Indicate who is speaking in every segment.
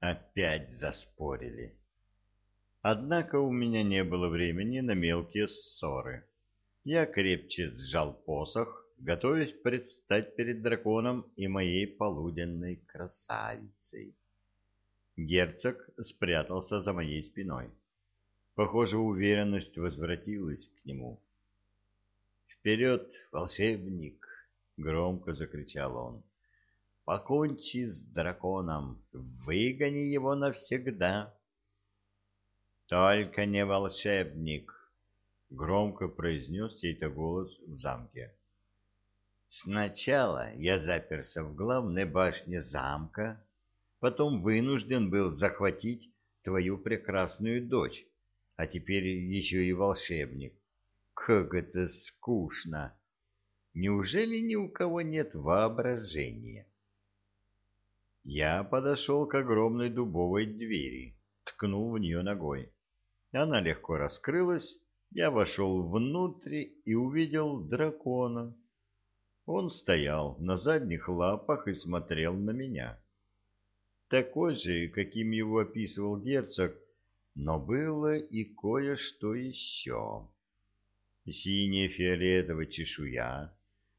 Speaker 1: Опять заспорили. Однако у меня не было времени на мелкие ссоры. Я крепче сжал посох, готовясь предстать перед драконом и моей полуденной красавицей. Герцог спрятался за моей спиной. Похоже, уверенность возвратилась к нему. «Вперед, волшебник!» — громко закричал он. «Покончи с драконом, выгони его навсегда!» «Только не волшебник!» — громко произнес чей-то голос в замке. «Сначала я заперся в главной башне замка, потом вынужден был захватить твою прекрасную дочь, а теперь еще и волшебник. Как это скучно! Неужели ни у кого нет воображения? Я подошел к огромной дубовой двери, ткнул в нее ногой. Она легко раскрылась, я вошел внутрь и увидел дракона. Он стоял на задних лапах и смотрел на меня. Такой же, каким его описывал герцог, но было и кое-что еще синяя фиолетовая чешуя,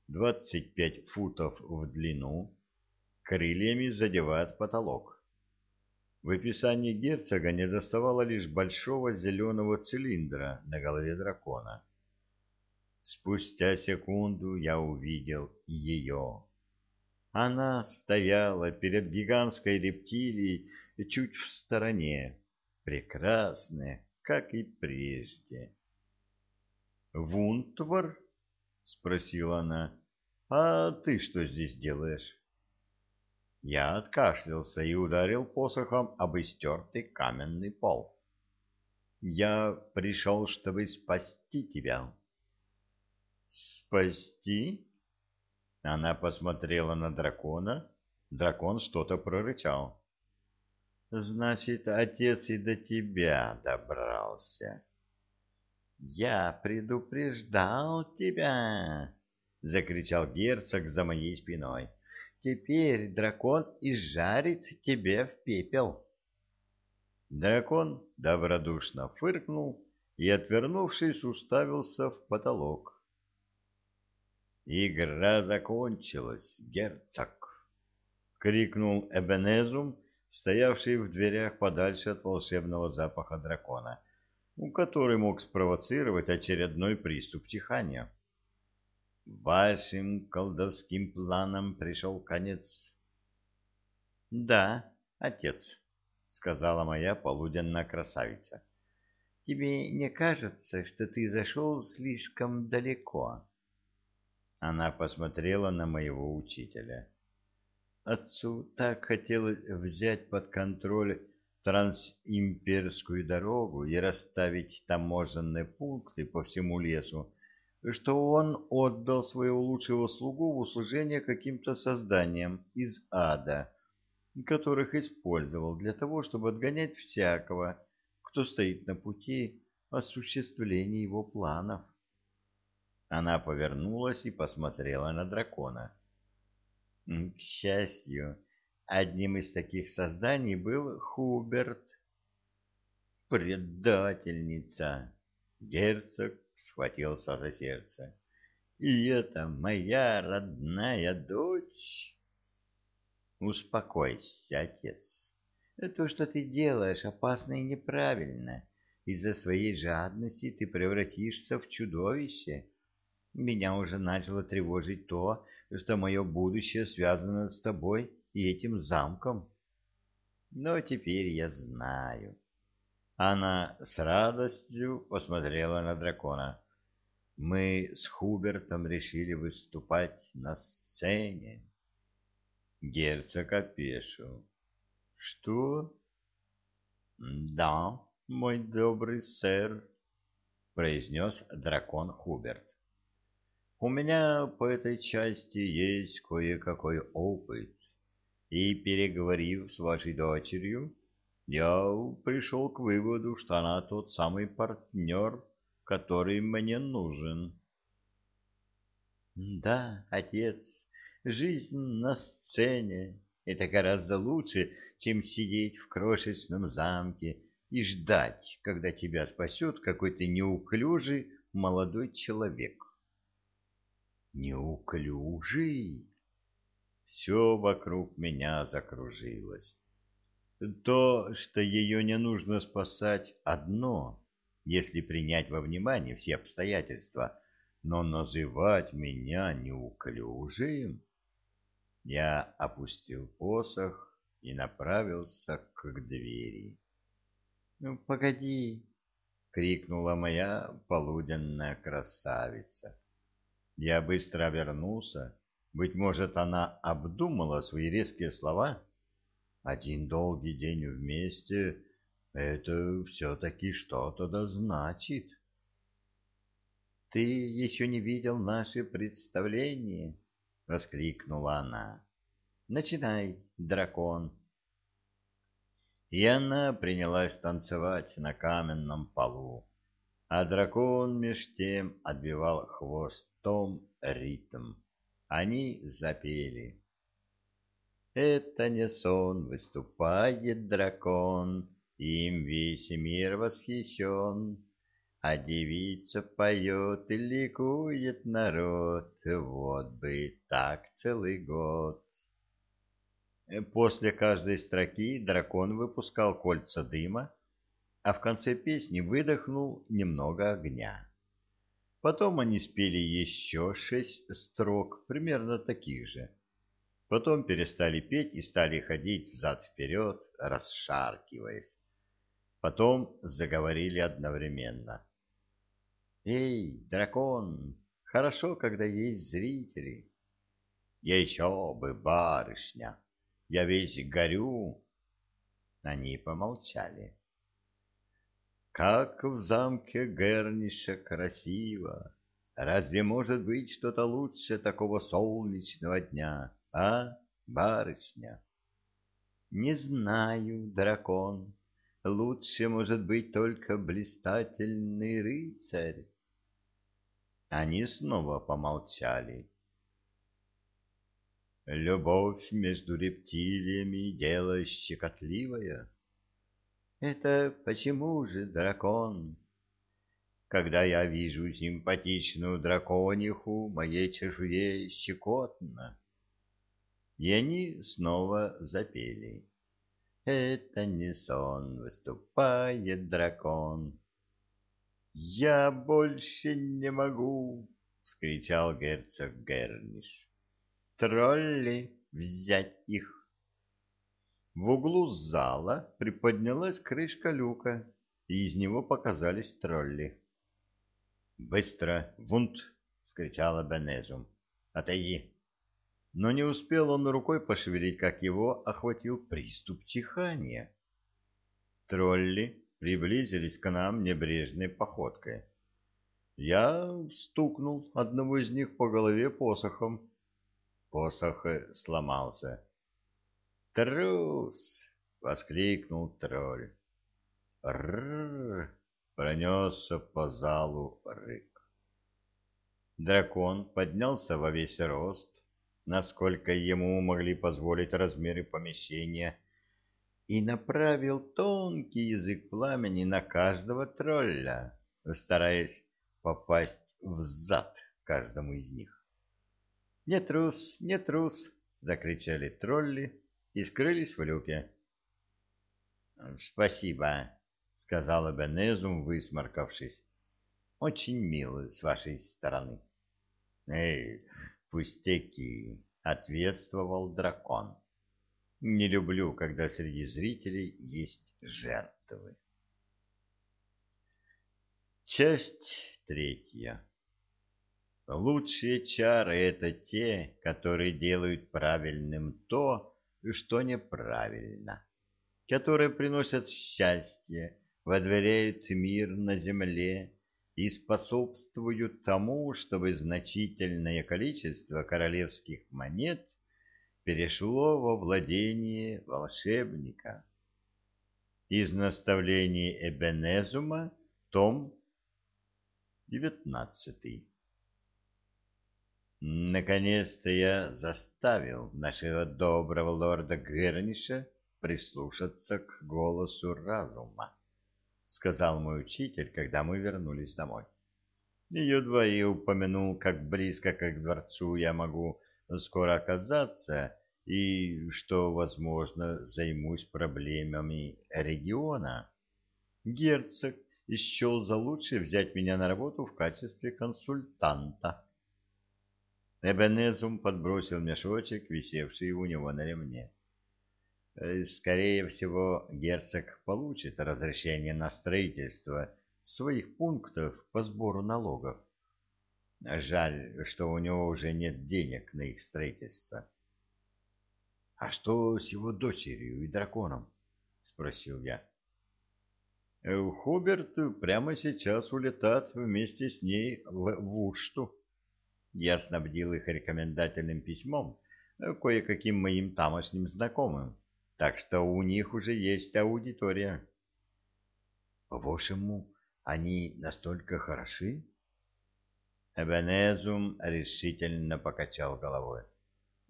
Speaker 1: 25 футов в длину, крыльями задевает потолок. В описании герцога не доставало лишь большого зеленого цилиндра на голове дракона. Спустя секунду я увидел ее. Она стояла перед гигантской рептилией чуть в стороне, прекрасная, как и прежде. Вунтвар? — спросила она. — А ты что здесь делаешь? Я откашлялся и ударил посохом об истертый каменный пол. — Я пришел, чтобы спасти тебя. — Спасти? Она посмотрела на дракона. Дракон что-то прорычал. — Значит, отец и до тебя добрался. «Я предупреждал тебя!» — закричал герцог за моей спиной. «Теперь дракон изжарит тебе в пепел!» Дракон добродушно фыркнул и, отвернувшись, уставился в потолок. «Игра закончилась, герцог!» — крикнул Эбенезум, стоявший в дверях подальше от волшебного запаха дракона — который мог спровоцировать очередной приступ чихания. Вашим колдовским планам пришел конец. — Да, отец, — сказала моя полуденная красавица. — Тебе не кажется, что ты зашел слишком далеко? Она посмотрела на моего учителя. Отцу так хотелось взять под контроль трансимперскую дорогу и расставить таможенные пункты по всему лесу, что он отдал своего лучшего слугу в услужение каким-то созданиям из ада, которых использовал для того, чтобы отгонять всякого, кто стоит на пути осуществления его планов. Она повернулась и посмотрела на дракона. К счастью, Одним из таких созданий был Хуберт. «Предательница!» Герцог схватился за сердце. «И это моя родная дочь!» «Успокойся, отец. То, что ты делаешь, опасно и неправильно. Из-за своей жадности ты превратишься в чудовище. Меня уже начало тревожить то, что мое будущее связано с тобой» и этим замком. Но теперь я знаю. Она с радостью посмотрела на дракона. Мы с Хубертом решили выступать на сцене. Герцог опешил. Что? Да, мой добрый сэр, произнес дракон Хуберт. У меня по этой части есть кое-какой опыт и, переговорив с вашей дочерью, я пришел к выводу, что она тот самый партнер, который мне нужен. Да, отец, жизнь на сцене — это гораздо лучше, чем сидеть в крошечном замке и ждать, когда тебя спасет какой-то неуклюжий молодой человек. Неуклюжий? Все вокруг меня закружилось. То, что ее не нужно спасать, одно, если принять во внимание все обстоятельства, но называть меня неуклюжим... Я опустил посох и направился к двери. — Ну, погоди! — крикнула моя полуденная красавица. Я быстро обернулся. Быть может, она обдумала свои резкие слова? Один долгий день вместе — это все-таки что-то да значит. — Ты еще не видел наше представление? — воскликнула она. — Начинай, дракон. И она принялась танцевать на каменном полу, а дракон меж тем отбивал хвостом ритм. Они запели. Это не сон, выступает дракон, им весь мир восхищен. А девица поет и ликует народ, вот бы так целый год. После каждой строки дракон выпускал кольца дыма, а в конце песни выдохнул немного огня. Потом они спели еще шесть строк, примерно таких же. Потом перестали петь и стали ходить взад-вперед, расшаркиваясь. Потом заговорили одновременно. «Эй, дракон, хорошо, когда есть зрители!» «Еще бы, барышня! Я весь горю!» Они помолчали. Как в замке Герниша красиво! Разве может быть что-то лучше такого солнечного дня, а, барышня? Не знаю, дракон. Лучше может быть только блистательный рыцарь. Они снова помолчали. Любовь между рептилиями — дело щекотливое. Это почему же дракон? Когда я вижу симпатичную дракониху, моей чешуе щекотно. И они снова запели. Это не сон, выступает дракон. «Я больше не могу!» — вскричал герцог Герниш. «Тролли, взять их!» В углу зала приподнялась крышка люка, и из него показались тролли. «Быстро! Вунт!» — скричала Бенезум. «Отойди!» Но не успел он рукой пошевелить, как его охватил приступ чихания. Тролли приблизились к нам небрежной походкой. Я стукнул одного из них по голове посохом. Посох сломался. «Трус!» — воскликнул тролль. «Рррр!» — пронесся по залу рык. Дракон поднялся во весь рост, насколько ему могли позволить размеры помещения, и направил тонкий язык пламени на каждого тролля, стараясь попасть в зад каждому из них. «Не трус, не трус!» — закричали тролли, и скрылись в люке. — Спасибо, — сказала Бенезум, высморкавшись. — Очень мило с вашей стороны. — Эй, пустяки, — ответствовал дракон. — Не люблю, когда среди зрителей есть жертвы. Часть третья. Лучшие чары — это те, которые делают правильным то, что неправильно, которые приносят счастье, водворяют мир на земле и способствуют тому, чтобы значительное количество королевских монет перешло во владение волшебника. Из наставлений Эбенезума, том 19. Наконец-то я заставил нашего доброго лорда Герниша прислушаться к голосу разума, — сказал мой учитель, когда мы вернулись домой. Едва я упомянул, как близко к дворцу я могу скоро оказаться, и что, возможно, займусь проблемами региона. Герцог исчел за лучшее взять меня на работу в качестве консультанта. Эбенезум подбросил мешочек, висевший у него на ремне. Э, скорее всего, герцог получит разрешение на строительство своих пунктов по сбору налогов. Жаль, что у него уже нет денег на их строительство. — А что с его дочерью и драконом? — спросил я. Э, — Хуберт прямо сейчас улетает вместе с ней в Вушту. Я снабдил их рекомендательным письмом э, кое-каким моим тамошним знакомым, так что у них уже есть аудитория. — По-вашему, они настолько хороши? Эбенезум решительно покачал головой.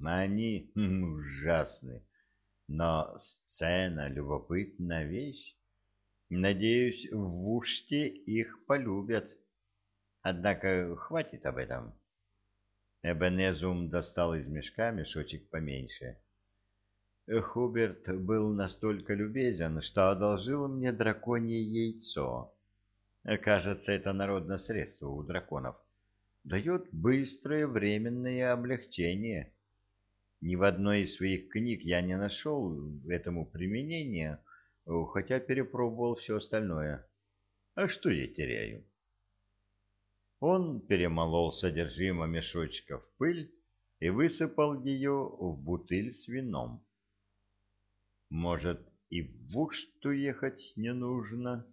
Speaker 1: Они хм, ужасны, но сцена любопытная вещь. Надеюсь, в Уште их полюбят. Однако хватит об этом. Эбенезум достал из мешка мешочек поменьше. Хуберт был настолько любезен, что одолжил мне драконье яйцо. Кажется, это народное средство у драконов. Дает быстрое временное облегчение. Ни в одной из своих книг я не нашел этому применения, хотя перепробовал все остальное. А что я теряю? Он перемолол содержимое мешочка в пыль и высыпал ее в бутыль с вином. Может, и в Вушту ехать не нужно?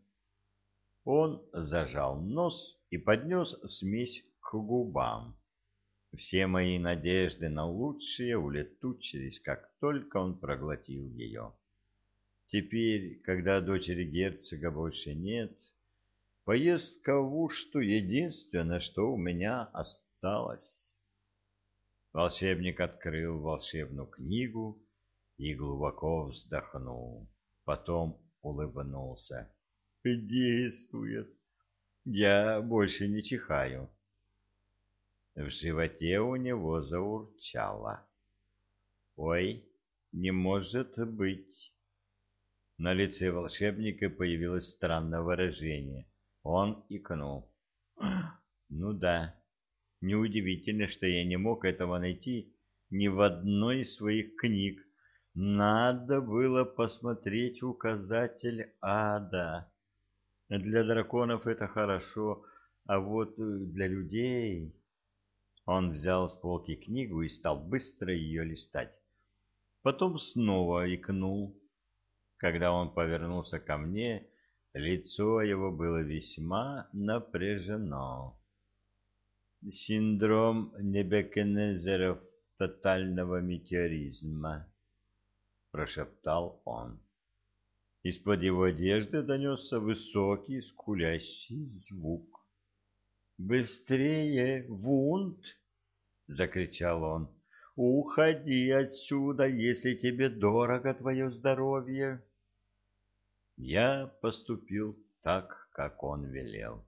Speaker 1: Он зажал нос и поднес смесь к губам. Все мои надежды на лучшее улетучились, как только он проглотил ее. Теперь, когда дочери герцога больше нет, поездка в Ушту — единственное, что у меня осталось. Волшебник открыл волшебную книгу и глубоко вздохнул. Потом улыбнулся. «Действует. Я больше не чихаю». В животе у него заурчало. «Ой, не может быть!» На лице волшебника появилось странное выражение. Он икнул. «Ну да, неудивительно, что я не мог этого найти ни в одной из своих книг. Надо было посмотреть указатель ада. Для драконов это хорошо, а вот для людей... Он взял с полки книгу и стал быстро ее листать. Потом снова икнул. Когда он повернулся ко мне, лицо его было весьма напряжено. Синдром Небекенезеров тотального метеоризма, прошептал он. Из-под его одежды донесся высокий скулящий звук. «Быстрее, Вунт!» — закричал он. «Уходи отсюда, если тебе дорого твое здоровье!» Я поступил так, как он велел.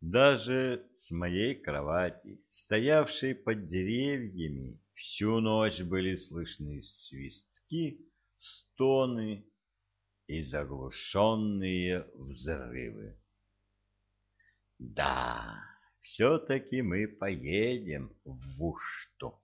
Speaker 1: Даже с моей кровати, стоявшей под деревьями, всю ночь были слышны свистки, стоны и заглушенные взрывы. Да, все-таки мы поедем в Ушту.